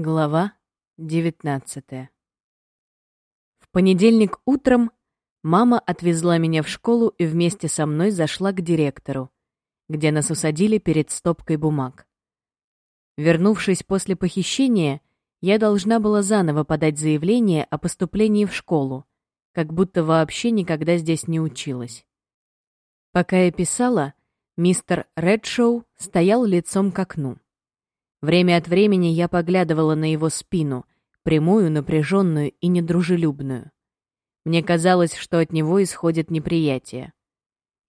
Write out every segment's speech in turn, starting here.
Глава 19 В понедельник утром мама отвезла меня в школу и вместе со мной зашла к директору, где нас усадили перед стопкой бумаг. Вернувшись после похищения, я должна была заново подать заявление о поступлении в школу, как будто вообще никогда здесь не училась. Пока я писала, мистер Редшоу стоял лицом к окну. Время от времени я поглядывала на его спину, прямую, напряженную и недружелюбную. Мне казалось, что от него исходит неприятие.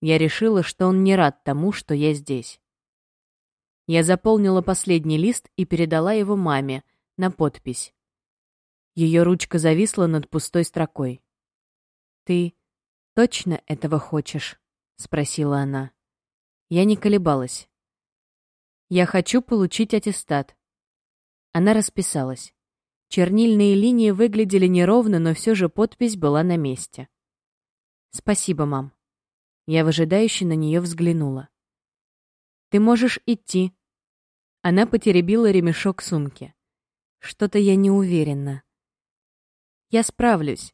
Я решила, что он не рад тому, что я здесь. Я заполнила последний лист и передала его маме на подпись. Ее ручка зависла над пустой строкой. «Ты точно этого хочешь?» — спросила она. Я не колебалась. «Я хочу получить аттестат». Она расписалась. Чернильные линии выглядели неровно, но все же подпись была на месте. «Спасибо, мам». Я выжидающе на нее взглянула. «Ты можешь идти». Она потеребила ремешок сумки. «Что-то я не уверена». «Я справлюсь.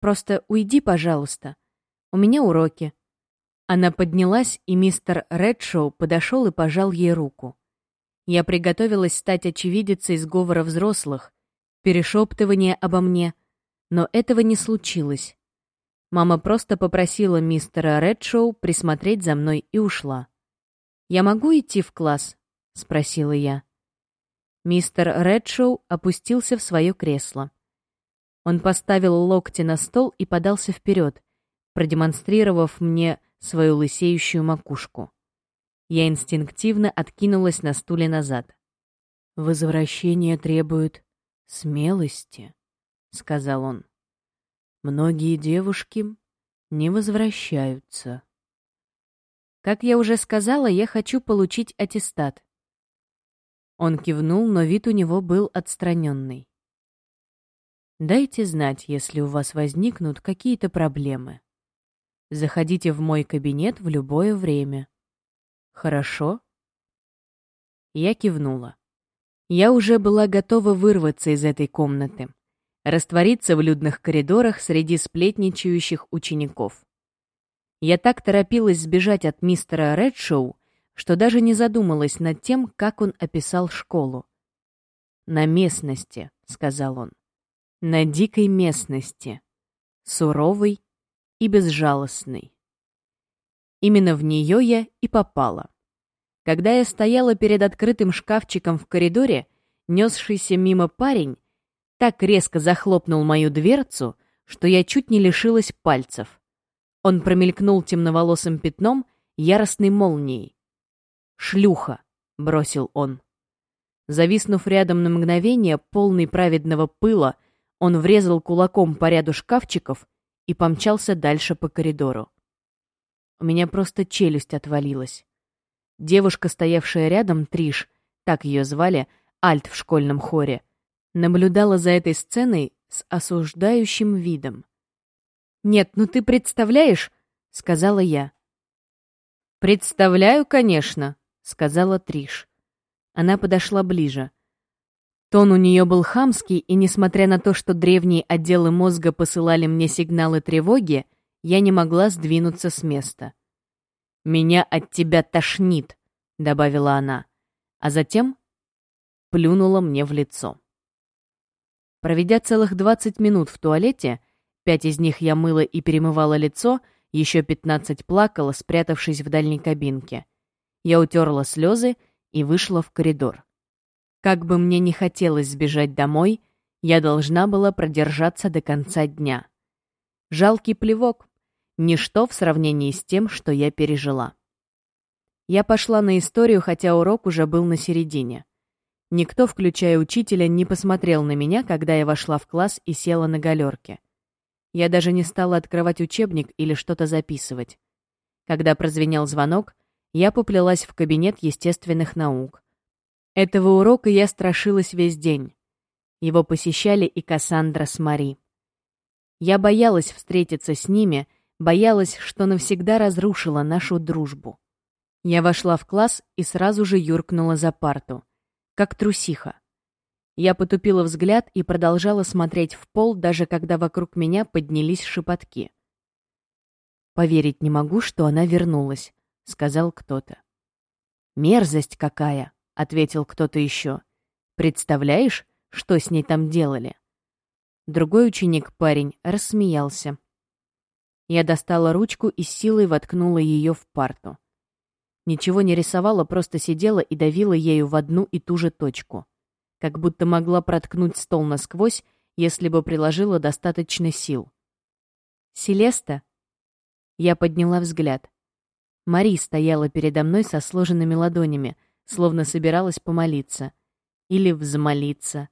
Просто уйди, пожалуйста. У меня уроки. Она поднялась, и мистер Редшоу подошел и пожал ей руку. Я приготовилась стать очевидицей сговора взрослых, перешептывания обо мне, но этого не случилось. Мама просто попросила мистера Редшоу присмотреть за мной и ушла. «Я могу идти в класс?» — спросила я. Мистер Редшоу опустился в свое кресло. Он поставил локти на стол и подался вперед, продемонстрировав мне свою лысеющую макушку. Я инстинктивно откинулась на стуле назад. «Возвращение требует смелости», — сказал он. «Многие девушки не возвращаются». «Как я уже сказала, я хочу получить аттестат». Он кивнул, но вид у него был отстраненный. «Дайте знать, если у вас возникнут какие-то проблемы», Заходите в мой кабинет в любое время. Хорошо? Я кивнула. Я уже была готова вырваться из этой комнаты, раствориться в людных коридорах среди сплетничающих учеников. Я так торопилась сбежать от мистера Редшоу, что даже не задумалась над тем, как он описал школу. «На местности», — сказал он. «На дикой местности. Суровый и безжалостной. Именно в нее я и попала. Когда я стояла перед открытым шкафчиком в коридоре, несшийся мимо парень так резко захлопнул мою дверцу, что я чуть не лишилась пальцев. Он промелькнул темноволосым пятном яростной молнией. «Шлюха!» — бросил он. Зависнув рядом на мгновение, полный праведного пыла, он врезал кулаком по ряду шкафчиков и помчался дальше по коридору. У меня просто челюсть отвалилась. Девушка, стоявшая рядом, Триш, так ее звали, Альт в школьном хоре, наблюдала за этой сценой с осуждающим видом. «Нет, ну ты представляешь?» — сказала я. «Представляю, конечно», — сказала Триш. Она подошла ближе. Тон у нее был хамский, и несмотря на то, что древние отделы мозга посылали мне сигналы тревоги, я не могла сдвинуться с места. «Меня от тебя тошнит», — добавила она, а затем плюнула мне в лицо. Проведя целых двадцать минут в туалете, пять из них я мыла и перемывала лицо, еще пятнадцать плакала, спрятавшись в дальней кабинке. Я утерла слезы и вышла в коридор. Как бы мне не хотелось сбежать домой, я должна была продержаться до конца дня. Жалкий плевок. Ничто в сравнении с тем, что я пережила. Я пошла на историю, хотя урок уже был на середине. Никто, включая учителя, не посмотрел на меня, когда я вошла в класс и села на галерке. Я даже не стала открывать учебник или что-то записывать. Когда прозвенел звонок, я поплелась в кабинет естественных наук. Этого урока я страшилась весь день. Его посещали и Кассандра с Мари. Я боялась встретиться с ними, боялась, что навсегда разрушила нашу дружбу. Я вошла в класс и сразу же юркнула за парту. Как трусиха. Я потупила взгляд и продолжала смотреть в пол, даже когда вокруг меня поднялись шепотки. «Поверить не могу, что она вернулась», — сказал кто-то. «Мерзость какая!» — ответил кто-то еще. «Представляешь, что с ней там делали?» Другой ученик-парень рассмеялся. Я достала ручку и силой воткнула ее в парту. Ничего не рисовала, просто сидела и давила ею в одну и ту же точку. Как будто могла проткнуть стол насквозь, если бы приложила достаточно сил. «Селеста?» Я подняла взгляд. Мари стояла передо мной со сложенными ладонями, словно собиралась помолиться. Или взмолиться.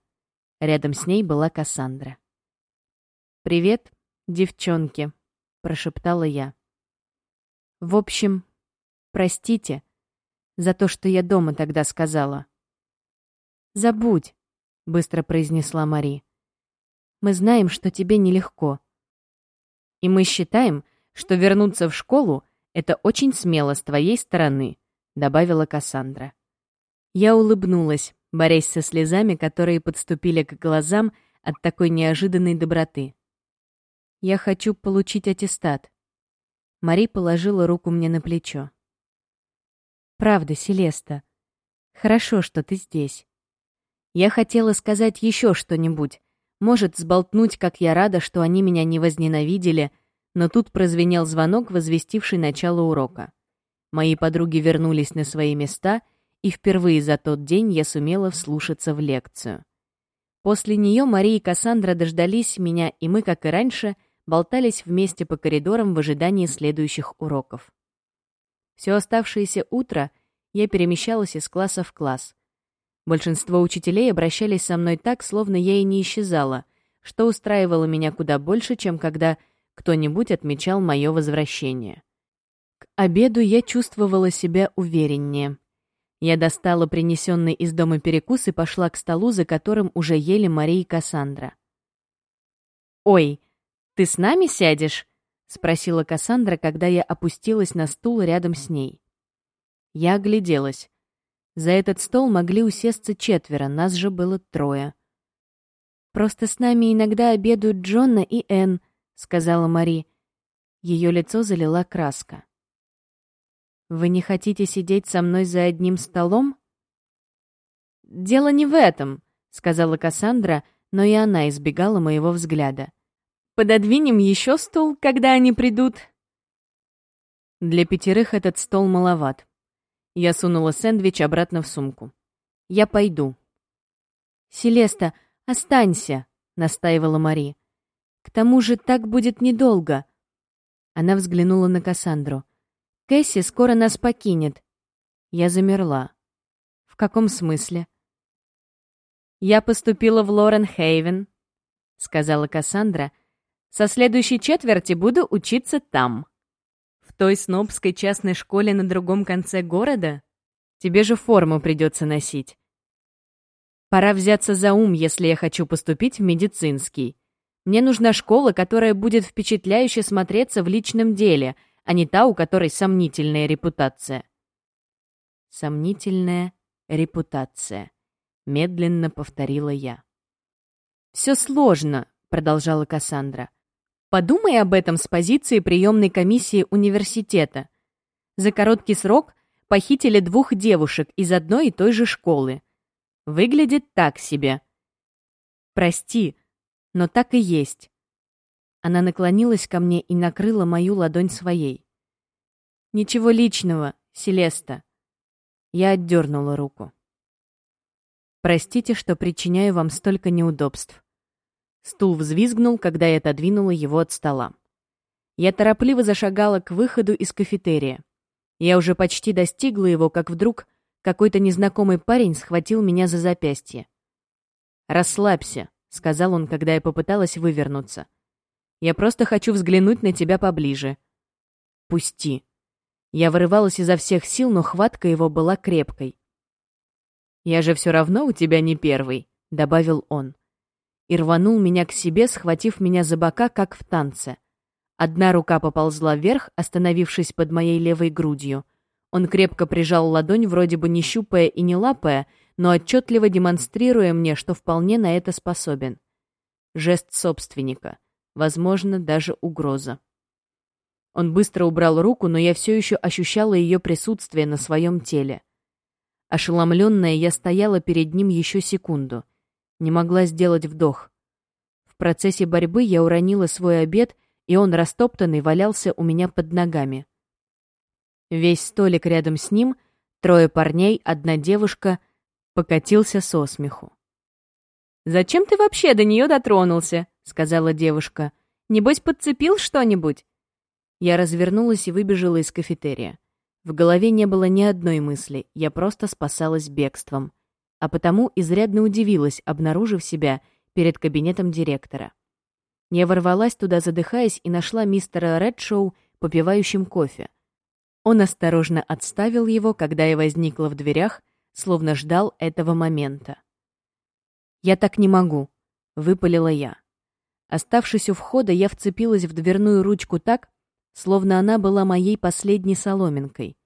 Рядом с ней была Кассандра. «Привет, девчонки», — прошептала я. «В общем, простите за то, что я дома тогда сказала». «Забудь», — быстро произнесла Мари. «Мы знаем, что тебе нелегко. И мы считаем, что вернуться в школу — это очень смело с твоей стороны», — добавила Кассандра. Я улыбнулась, борясь со слезами, которые подступили к глазам от такой неожиданной доброты. «Я хочу получить аттестат». Мари положила руку мне на плечо. «Правда, Селеста. Хорошо, что ты здесь. Я хотела сказать еще что-нибудь, может, сболтнуть, как я рада, что они меня не возненавидели, но тут прозвенел звонок, возвестивший начало урока. Мои подруги вернулись на свои места, и впервые за тот день я сумела вслушаться в лекцию. После нее Мария и Кассандра дождались меня, и мы, как и раньше, болтались вместе по коридорам в ожидании следующих уроков. Все оставшееся утро я перемещалась из класса в класс. Большинство учителей обращались со мной так, словно я и не исчезала, что устраивало меня куда больше, чем когда кто-нибудь отмечал мое возвращение. К обеду я чувствовала себя увереннее. Я достала принесенный из дома перекус и пошла к столу, за которым уже ели Мария и Кассандра. «Ой, ты с нами сядешь?» — спросила Кассандра, когда я опустилась на стул рядом с ней. Я огляделась. За этот стол могли усесться четверо, нас же было трое. «Просто с нами иногда обедают Джонна и Энн», сказала Мари. Ее лицо залила краска. «Вы не хотите сидеть со мной за одним столом?» «Дело не в этом», — сказала Кассандра, но и она избегала моего взгляда. «Пододвинем еще стул, когда они придут». Для пятерых этот стол маловат. Я сунула сэндвич обратно в сумку. «Я пойду». «Селеста, останься», — настаивала Мари. К тому же так будет недолго. Она взглянула на Кассандру. Кэсси скоро нас покинет. Я замерла. В каком смысле? Я поступила в Лорен Хейвен, сказала Кассандра. Со следующей четверти буду учиться там. В той снобской частной школе на другом конце города? Тебе же форму придется носить. Пора взяться за ум, если я хочу поступить в медицинский. Мне нужна школа, которая будет впечатляюще смотреться в личном деле, а не та, у которой сомнительная репутация. Сомнительная репутация. Медленно повторила я. «Все сложно», — продолжала Кассандра. «Подумай об этом с позиции приемной комиссии университета. За короткий срок похитили двух девушек из одной и той же школы. Выглядит так себе. Прости, но так и есть. Она наклонилась ко мне и накрыла мою ладонь своей. «Ничего личного, Селеста». Я отдернула руку. «Простите, что причиняю вам столько неудобств». Стул взвизгнул, когда я отодвинула его от стола. Я торопливо зашагала к выходу из кафетерия. Я уже почти достигла его, как вдруг какой-то незнакомый парень схватил меня за запястье. «Расслабься», — сказал он, когда я попыталась вывернуться. «Я просто хочу взглянуть на тебя поближе». «Пусти». Я вырывалась изо всех сил, но хватка его была крепкой. «Я же все равно у тебя не первый», — добавил он. И рванул меня к себе, схватив меня за бока, как в танце. Одна рука поползла вверх, остановившись под моей левой грудью. Он крепко прижал ладонь, вроде бы не щупая и не лапая, но отчетливо демонстрируя мне, что вполне на это способен. Жест собственника, возможно, даже угроза. Он быстро убрал руку, но я все еще ощущала ее присутствие на своем теле. Ошеломленная, я стояла перед ним еще секунду. Не могла сделать вдох. В процессе борьбы я уронила свой обед, и он, растоптанный, валялся у меня под ногами. Весь столик рядом с ним, трое парней, одна девушка, покатился со смеху. «Зачем ты вообще до нее дотронулся?» — сказала девушка. «Небось, подцепил что-нибудь?» Я развернулась и выбежала из кафетерия. В голове не было ни одной мысли, я просто спасалась бегством. А потому изрядно удивилась, обнаружив себя перед кабинетом директора. Я ворвалась туда, задыхаясь, и нашла мистера Редшоу, попивающим кофе. Он осторожно отставил его, когда я возникла в дверях, словно ждал этого момента. «Я так не могу», — выпалила я. Оставшись у входа, я вцепилась в дверную ручку так, словно она была моей последней соломинкой.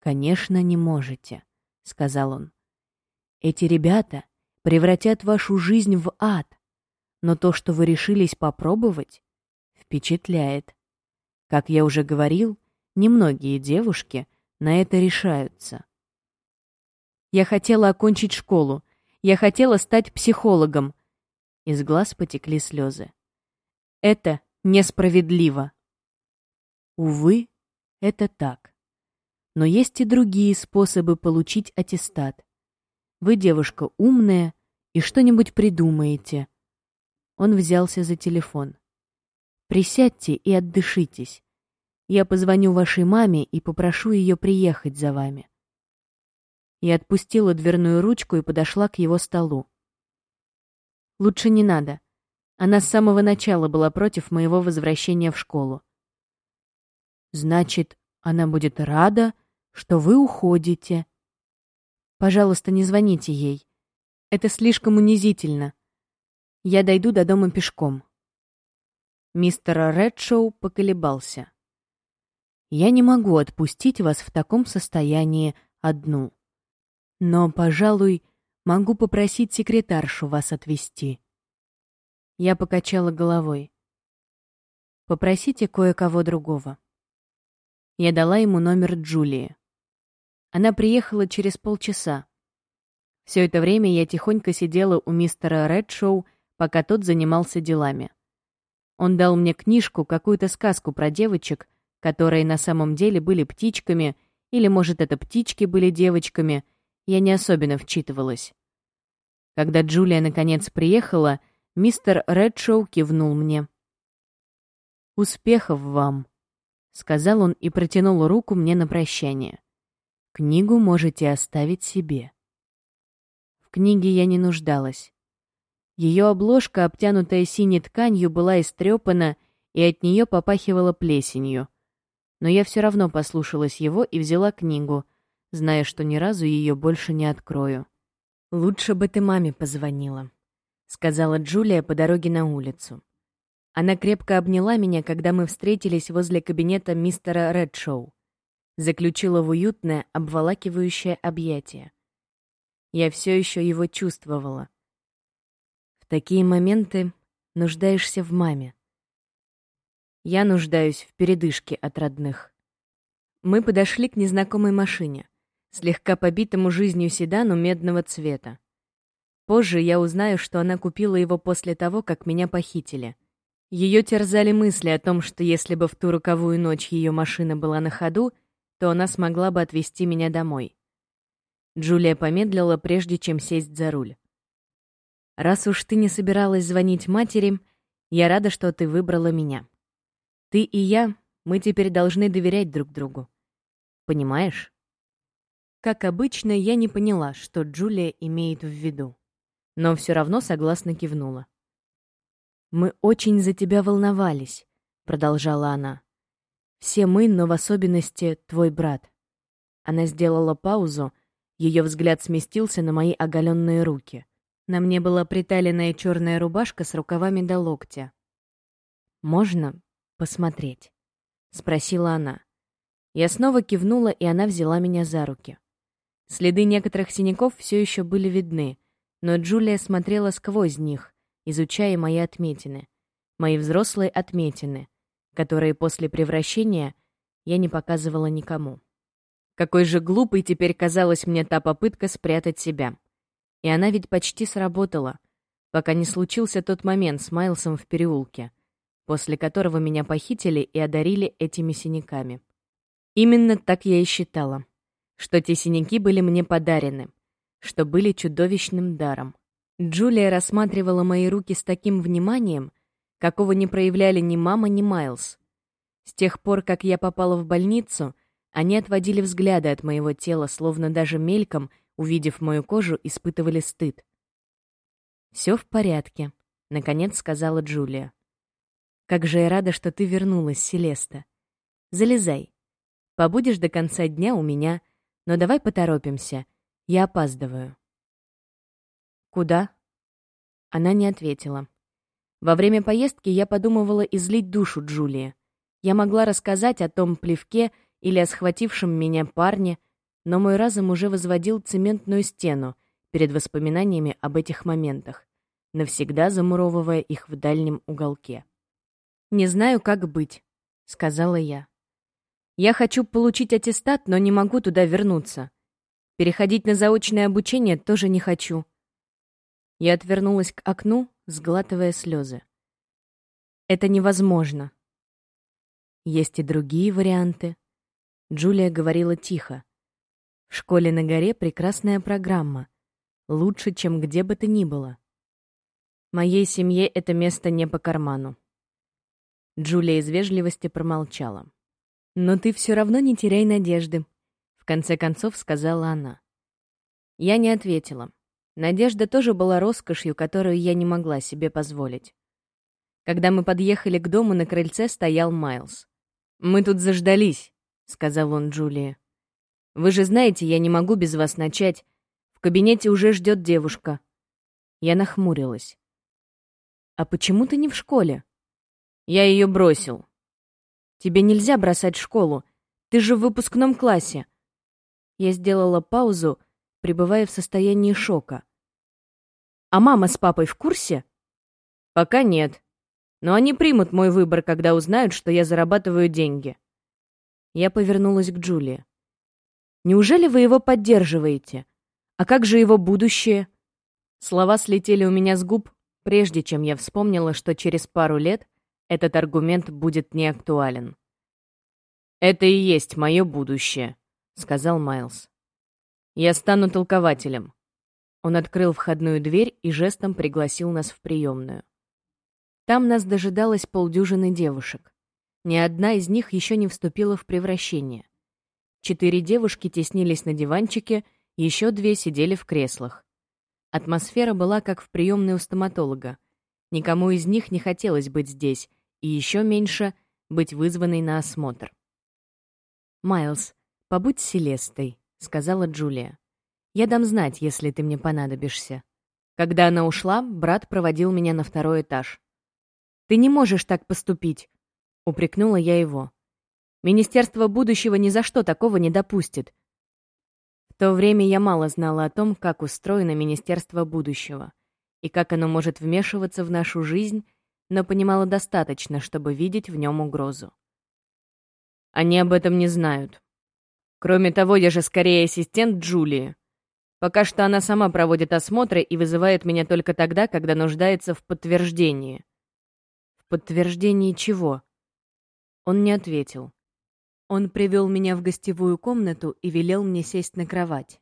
«Конечно, не можете», — сказал он. «Эти ребята превратят вашу жизнь в ад, но то, что вы решились попробовать, впечатляет. Как я уже говорил, немногие девушки на это решаются». Я хотела окончить школу, я хотела стать психологом. Из глаз потекли слезы. Это несправедливо. Увы, это так. Но есть и другие способы получить аттестат. Вы девушка умная и что-нибудь придумаете. Он взялся за телефон. Присядьте и отдышитесь. Я позвоню вашей маме и попрошу ее приехать за вами. Я отпустила дверную ручку и подошла к его столу. Лучше не надо. Она с самого начала была против моего возвращения в школу. Значит, она будет рада, что вы уходите. Пожалуйста, не звоните ей. Это слишком унизительно. Я дойду до дома пешком. Мистер Редшоу поколебался. Я не могу отпустить вас в таком состоянии одну. Но, пожалуй, могу попросить секретаршу вас отвезти. Я покачала головой. «Попросите кое-кого другого». Я дала ему номер Джулии. Она приехала через полчаса. Все это время я тихонько сидела у мистера Редшоу, пока тот занимался делами. Он дал мне книжку, какую-то сказку про девочек, которые на самом деле были птичками, или, может, это птички были девочками, я не особенно вчитывалась. Когда Джулия наконец приехала, Мистер Редшоу кивнул мне. «Успехов вам», — сказал он и протянул руку мне на прощание. «Книгу можете оставить себе». В книге я не нуждалась. Ее обложка, обтянутая синей тканью, была истрепана, и от нее попахивала плесенью. Но я все равно послушалась его и взяла книгу, зная, что ни разу ее больше не открою. «Лучше бы ты маме позвонила», сказала Джулия по дороге на улицу. Она крепко обняла меня, когда мы встретились возле кабинета мистера Редшоу. Заключила в уютное, обволакивающее объятие. Я все еще его чувствовала. В такие моменты нуждаешься в маме. Я нуждаюсь в передышке от родных. Мы подошли к незнакомой машине, слегка побитому жизнью седану медного цвета. Позже я узнаю, что она купила его после того, как меня похитили. Ее терзали мысли о том, что если бы в ту роковую ночь ее машина была на ходу, то она смогла бы отвезти меня домой. Джулия помедлила, прежде чем сесть за руль. «Раз уж ты не собиралась звонить матери, я рада, что ты выбрала меня. Ты и я, мы теперь должны доверять друг другу. Понимаешь?» Как обычно, я не поняла, что Джулия имеет в виду но все равно согласно кивнула. «Мы очень за тебя волновались», — продолжала она. «Все мы, но в особенности твой брат». Она сделала паузу, ее взгляд сместился на мои оголенные руки. На мне была приталенная черная рубашка с рукавами до локтя. «Можно посмотреть?» — спросила она. Я снова кивнула, и она взяла меня за руки. Следы некоторых синяков все еще были видны, но Джулия смотрела сквозь них, изучая мои отметины. Мои взрослые отметины, которые после превращения я не показывала никому. Какой же глупой теперь казалась мне та попытка спрятать себя. И она ведь почти сработала, пока не случился тот момент с Майлсом в переулке, после которого меня похитили и одарили этими синяками. Именно так я и считала, что те синяки были мне подарены, что были чудовищным даром. Джулия рассматривала мои руки с таким вниманием, какого не проявляли ни мама, ни Майлз. С тех пор, как я попала в больницу, они отводили взгляды от моего тела, словно даже мельком, увидев мою кожу, испытывали стыд. «Все в порядке», — наконец сказала Джулия. «Как же я рада, что ты вернулась, Селеста. Залезай. Побудешь до конца дня у меня, но давай поторопимся. Я опаздываю». «Куда?» Она не ответила. Во время поездки я подумывала излить душу Джулии. Я могла рассказать о том плевке или о схватившем меня парне, но мой разум уже возводил цементную стену перед воспоминаниями об этих моментах, навсегда замуровывая их в дальнем уголке. «Не знаю, как быть», — сказала я. «Я хочу получить аттестат, но не могу туда вернуться. Переходить на заочное обучение тоже не хочу». Я отвернулась к окну, сглатывая слезы. «Это невозможно». Есть и другие варианты. Джулия говорила тихо. В школе на горе прекрасная программа. Лучше, чем где бы то ни было. Моей семье это место не по карману. Джулия из вежливости промолчала. «Но ты все равно не теряй надежды», — в конце концов сказала она. Я не ответила. Надежда тоже была роскошью, которую я не могла себе позволить. Когда мы подъехали к дому, на крыльце стоял Майлз. «Мы тут заждались», — сказал он Джулии. «Вы же знаете, я не могу без вас начать. В кабинете уже ждет девушка». Я нахмурилась. «А почему ты не в школе?» «Я ее бросил». «Тебе нельзя бросать школу. Ты же в выпускном классе». Я сделала паузу, пребывая в состоянии шока. «А мама с папой в курсе?» «Пока нет. Но они примут мой выбор, когда узнают, что я зарабатываю деньги». Я повернулась к Джулии. «Неужели вы его поддерживаете? А как же его будущее?» Слова слетели у меня с губ, прежде чем я вспомнила, что через пару лет этот аргумент будет неактуален. «Это и есть мое будущее», — сказал Майлз. «Я стану толкователем». Он открыл входную дверь и жестом пригласил нас в приемную. Там нас дожидалось полдюжины девушек. Ни одна из них еще не вступила в превращение. Четыре девушки теснились на диванчике, еще две сидели в креслах. Атмосфера была как в приемной у стоматолога. Никому из них не хотелось быть здесь, и еще меньше быть вызванной на осмотр. «Майлз, побудь Селестой», сказала Джулия. «Я дам знать, если ты мне понадобишься». Когда она ушла, брат проводил меня на второй этаж. «Ты не можешь так поступить», — упрекнула я его. «Министерство будущего ни за что такого не допустит». В то время я мало знала о том, как устроено Министерство будущего и как оно может вмешиваться в нашу жизнь, но понимала достаточно, чтобы видеть в нем угрозу. «Они об этом не знают», Кроме того, я же скорее ассистент Джулии. Пока что она сама проводит осмотры и вызывает меня только тогда, когда нуждается в подтверждении. В подтверждении чего? Он не ответил. Он привел меня в гостевую комнату и велел мне сесть на кровать.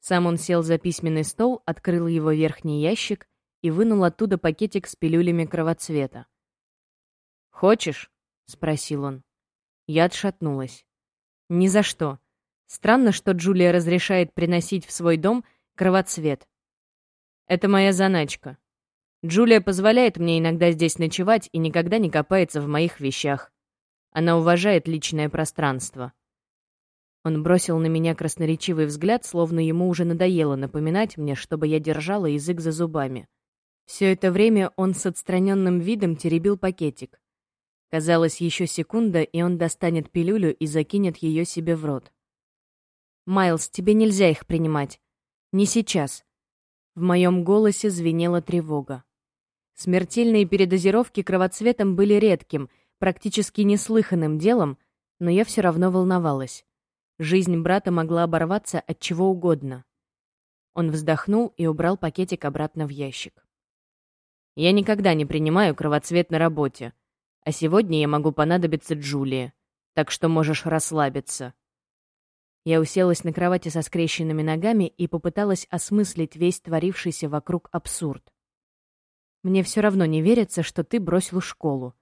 Сам он сел за письменный стол, открыл его верхний ящик и вынул оттуда пакетик с пилюлями кровоцвета. «Хочешь?» — спросил он. Я отшатнулась. Ни за что. Странно, что Джулия разрешает приносить в свой дом кровоцвет. Это моя заначка. Джулия позволяет мне иногда здесь ночевать и никогда не копается в моих вещах. Она уважает личное пространство. Он бросил на меня красноречивый взгляд, словно ему уже надоело напоминать мне, чтобы я держала язык за зубами. Все это время он с отстраненным видом теребил пакетик. Казалось, еще секунда, и он достанет пилюлю и закинет ее себе в рот. «Майлз, тебе нельзя их принимать. Не сейчас». В моем голосе звенела тревога. Смертельные передозировки кровоцветом были редким, практически неслыханным делом, но я все равно волновалась. Жизнь брата могла оборваться от чего угодно. Он вздохнул и убрал пакетик обратно в ящик. «Я никогда не принимаю кровоцвет на работе, а сегодня я могу понадобиться Джулии, так что можешь расслабиться». Я уселась на кровати со скрещенными ногами и попыталась осмыслить весь творившийся вокруг абсурд. Мне все равно не верится, что ты бросил школу.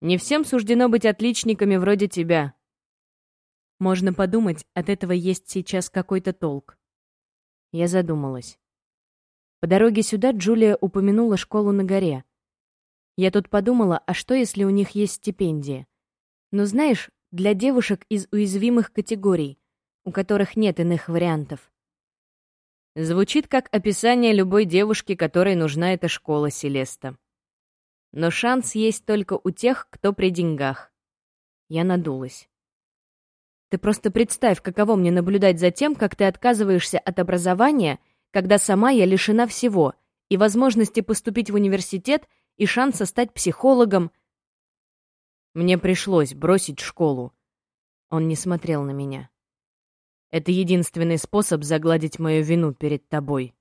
Не всем суждено быть отличниками вроде тебя. Можно подумать, от этого есть сейчас какой-то толк. Я задумалась. По дороге сюда Джулия упомянула школу на горе. Я тут подумала, а что, если у них есть стипендия? Но знаешь, для девушек из уязвимых категорий, у которых нет иных вариантов. Звучит как описание любой девушки, которой нужна эта школа Селеста. Но шанс есть только у тех, кто при деньгах. Я надулась. Ты просто представь, каково мне наблюдать за тем, как ты отказываешься от образования, когда сама я лишена всего, и возможности поступить в университет, и шанса стать психологом — мне пришлось бросить школу. Он не смотрел на меня. Это единственный способ загладить мою вину перед тобой.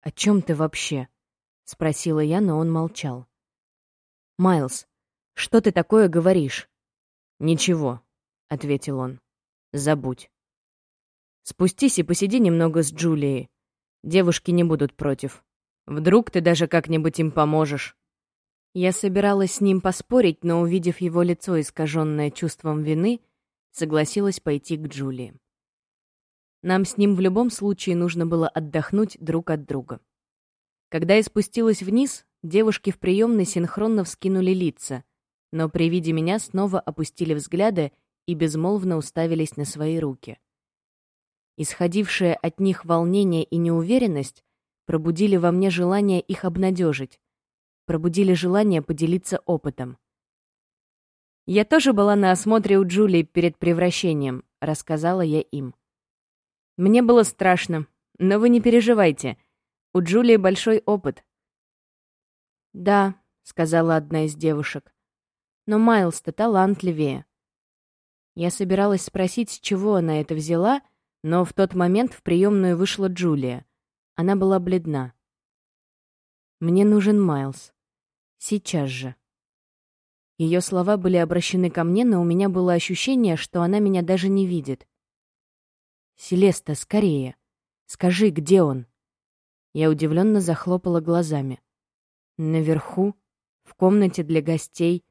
«О чем ты вообще?» — спросила я, но он молчал. «Майлз, что ты такое говоришь?» «Ничего», — ответил он. «Забудь. Спустись и посиди немного с Джулией. Девушки не будут против. Вдруг ты даже как-нибудь им поможешь». Я собиралась с ним поспорить, но, увидев его лицо, искаженное чувством вины, согласилась пойти к Джулии. Нам с ним в любом случае нужно было отдохнуть друг от друга. Когда я спустилась вниз, девушки в приемной синхронно вскинули лица, но при виде меня снова опустили взгляды и безмолвно уставились на свои руки. Исходившее от них волнение и неуверенность пробудили во мне желание их обнадежить, пробудили желание поделиться опытом. «Я тоже была на осмотре у Джулии перед превращением», — рассказала я им. «Мне было страшно, но вы не переживайте. У Джулии большой опыт». «Да», — сказала одна из девушек. «Но Майлз-то талантливее». Я собиралась спросить, с чего она это взяла, но в тот момент в приемную вышла Джулия. Она была бледна. Мне нужен Майлз. Сейчас же. Ее слова были обращены ко мне, но у меня было ощущение, что она меня даже не видит. «Селеста, скорее! Скажи, где он?» Я удивленно захлопала глазами. Наверху, в комнате для гостей.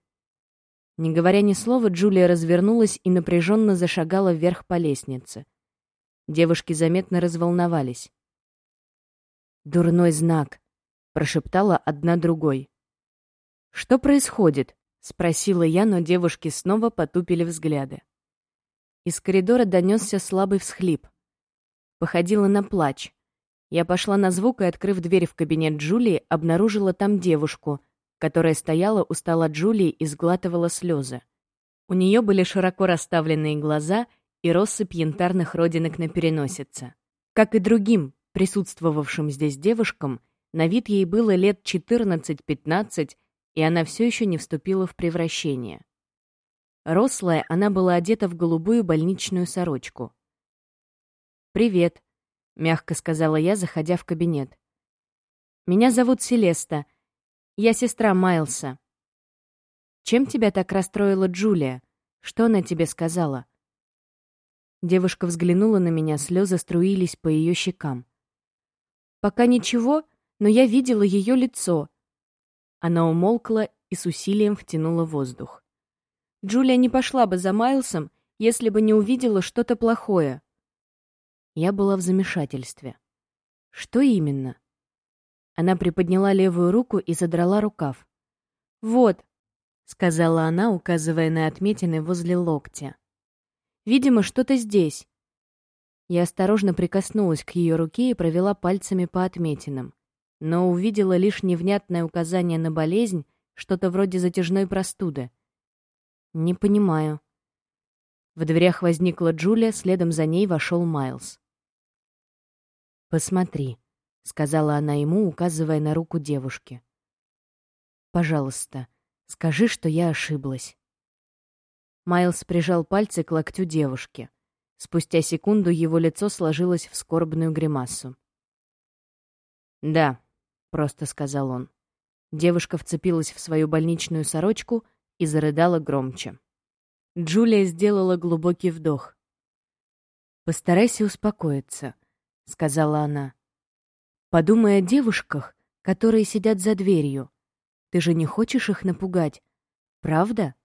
Не говоря ни слова, Джулия развернулась и напряженно зашагала вверх по лестнице. Девушки заметно разволновались. «Дурной знак», — прошептала одна другой. «Что происходит?» — спросила я, но девушки снова потупили взгляды. Из коридора донесся слабый всхлип. Походило на плач. Я пошла на звук и, открыв дверь в кабинет Джулии, обнаружила там девушку, которая стояла у стола Джулии и сглатывала слезы. У нее были широко расставленные глаза и россыпь янтарных родинок на переносице. Как и другим, присутствовавшим здесь девушкам, на вид ей было лет 14-15, и она все еще не вступила в превращение. Рослая, она была одета в голубую больничную сорочку. «Привет», — мягко сказала я, заходя в кабинет. «Меня зовут Селеста. Я сестра Майлса». «Чем тебя так расстроила Джулия? Что она тебе сказала?» Девушка взглянула на меня, слезы струились по ее щекам. «Пока ничего, но я видела ее лицо. Она умолкла и с усилием втянула воздух. Джулия не пошла бы за Майлсом, если бы не увидела что-то плохое. Я была в замешательстве. Что именно? Она приподняла левую руку и задрала рукав. «Вот», — сказала она, указывая на отметины возле локтя. «Видимо, что-то здесь». Я осторожно прикоснулась к ее руке и провела пальцами по отметинам но увидела лишь невнятное указание на болезнь, что-то вроде затяжной простуды. Не понимаю. В дверях возникла Джулия, следом за ней вошел Майлз. «Посмотри», — сказала она ему, указывая на руку девушки. «Пожалуйста, скажи, что я ошиблась». Майлз прижал пальцы к локтю девушки. Спустя секунду его лицо сложилось в скорбную гримасу. «Да», — просто сказал он. Девушка вцепилась в свою больничную сорочку и зарыдала громче. Джулия сделала глубокий вдох. «Постарайся успокоиться», — сказала она. «Подумай о девушках, которые сидят за дверью. Ты же не хочешь их напугать, правда?»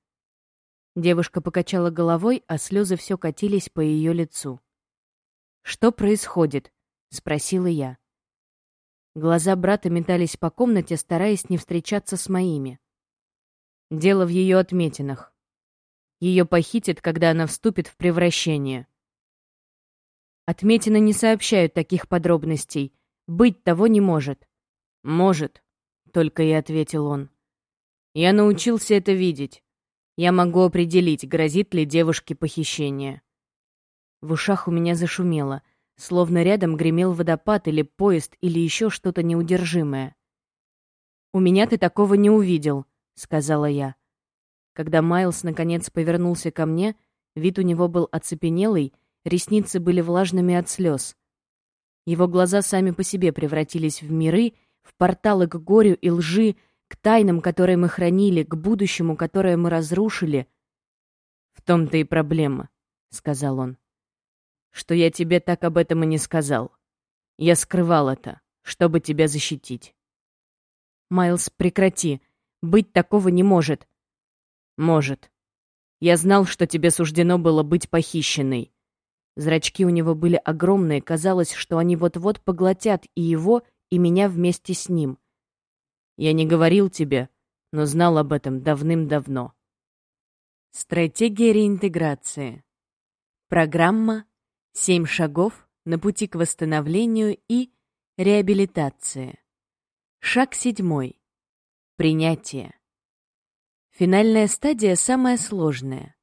Девушка покачала головой, а слезы все катились по ее лицу. «Что происходит?» — спросила я. Глаза брата метались по комнате, стараясь не встречаться с моими. Дело в ее отметинах. Ее похитят, когда она вступит в превращение. Отметины не сообщают таких подробностей. Быть того не может. Может, только и ответил он. Я научился это видеть. Я могу определить, грозит ли девушке похищение. В ушах у меня зашумело, словно рядом гремел водопад или поезд или еще что-то неудержимое. «У меня ты такого не увидел», — сказала я. Когда Майлз наконец повернулся ко мне, вид у него был оцепенелый, ресницы были влажными от слез. Его глаза сами по себе превратились в миры, в порталы к горю и лжи, к тайнам, которые мы хранили, к будущему, которое мы разрушили. «В том-то и проблема», — сказал он, — «что я тебе так об этом и не сказал. Я скрывал это, чтобы тебя защитить». «Майлз, прекрати. Быть такого не может». «Может. Я знал, что тебе суждено было быть похищенной». Зрачки у него были огромные, казалось, что они вот-вот поглотят и его, и меня вместе с ним — я не говорил тебе, но знал об этом давным-давно. Стратегия реинтеграции. Программа «Семь шагов на пути к восстановлению и реабилитации». Шаг седьмой. Принятие. Финальная стадия самая сложная.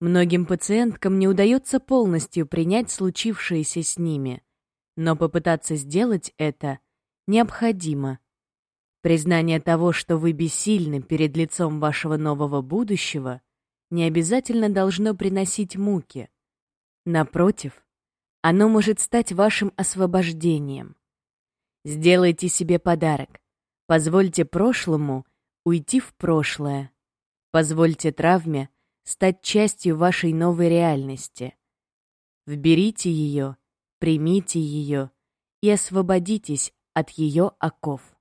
Многим пациенткам не удается полностью принять случившееся с ними, но попытаться сделать это необходимо – Признание того, что вы бессильны перед лицом вашего нового будущего, не обязательно должно приносить муки. Напротив, оно может стать вашим освобождением. Сделайте себе подарок. Позвольте прошлому уйти в прошлое. Позвольте травме стать частью вашей новой реальности. Вберите ее, примите ее и освободитесь от ее оков.